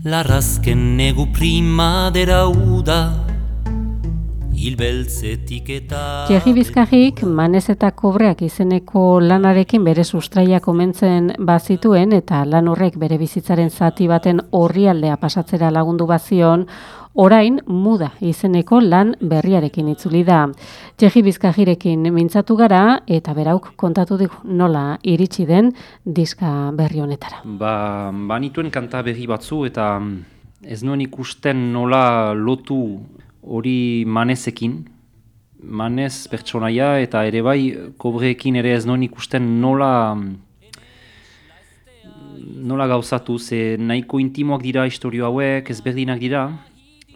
Larrazken negu primadera uda Hilbeltzetik eta... Jerri Bizkarrik manez eta kobreak izeneko lanarekin bere sustraia komentzen bazituen eta lan horrek bere bizitzaren zati baten horrialdea pasatzera lagundu bazion, orain muda izeneko lan berriarekin itzuli da. Jerri Bizkarrirekin mintzatu gara eta berauk kontatu digu nola iritsi den diska berri honetara. Ba, banituen kanta berri batzu eta ez nuen ikusten nola lotu hori manezekin, manez pertsonaia eta ere bai kobreekin ere ez noen ikusten nola nola gauzatu, ze nahiko intimoak dira historio hauek, ezberdinak dira,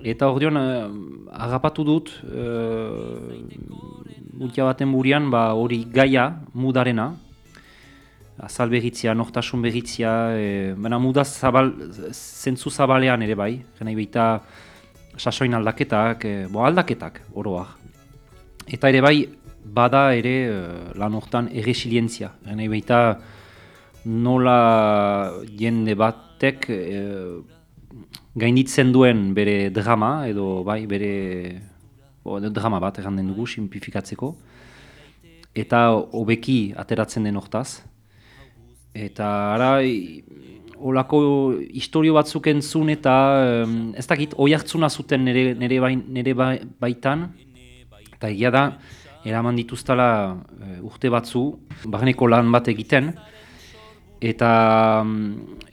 eta hor dion, uh, dut, uh, mutia baten burian, ba, hori gaia, mudarena, azal behitzia, nortasun behitzia, e, baina muda zabal, zentzu zabalean ere bai, gena ibeita, sasoin aldaketak, e, bo aldaketak, oroak. Eta ere bai, bada ere uh, lan hortan erresilientzia. Gena baita nola jende batek uh, gainditzen duen bere drama, edo bai bere bo, drama bat erranden dugu, simplifikatzeko. Eta hobeki ateratzen den hortaz. Eta ara, olako historio batzuk entzun eta ez dakit oi hartzuna zuten nire, nire, bai, nire bai, baitan eta egia da eraman dituztala uh, urte batzu barneko lan bat egiten eta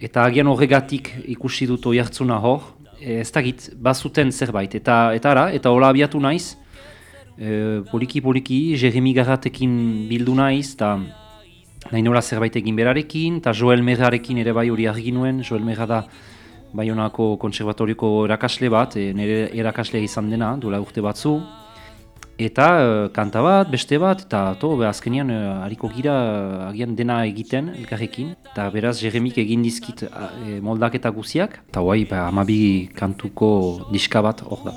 eta agian horregatik ikusi dut oi hartzuna hor. E, ez dakit bazuten zerbait. Eta eta ara, eta hola abiatu naiz. E, poliki poliki Jeremy Garratekin bildu naiz eta nahi nola zerbait egin berarekin, eta Joel Merrarekin ere bai hori argi nuen, Joel Merra da Bayonako konservatorioko erakasle bat, e, nire erakasle izan dena, duela urte batzu, eta e, kanta bat, beste bat, eta to, be, azkenian e, hariko gira agian dena egiten elkarrekin, eta beraz Jeremik egin dizkit e, moldaketa guziak, eta guai, ba, amabi kantuko diska bat hor da.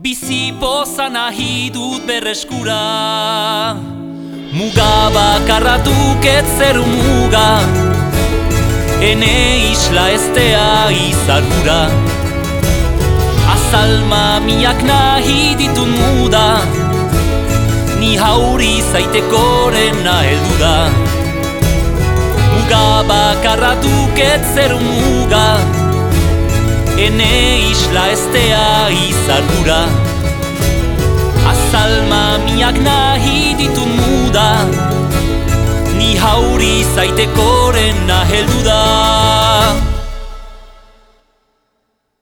Bizi pozan ahi dut berreskura. Muga bakarra duket zeru muga. Ene isla estea izarura Azalma miak nahi ditun muda. Ni hauri zaiteko rena heldu da. Muga bakarra duket zeru muga. Ene isla estea izarura Azalma miak nahi ditun muda. Ni hauri zaitekoren naheldu da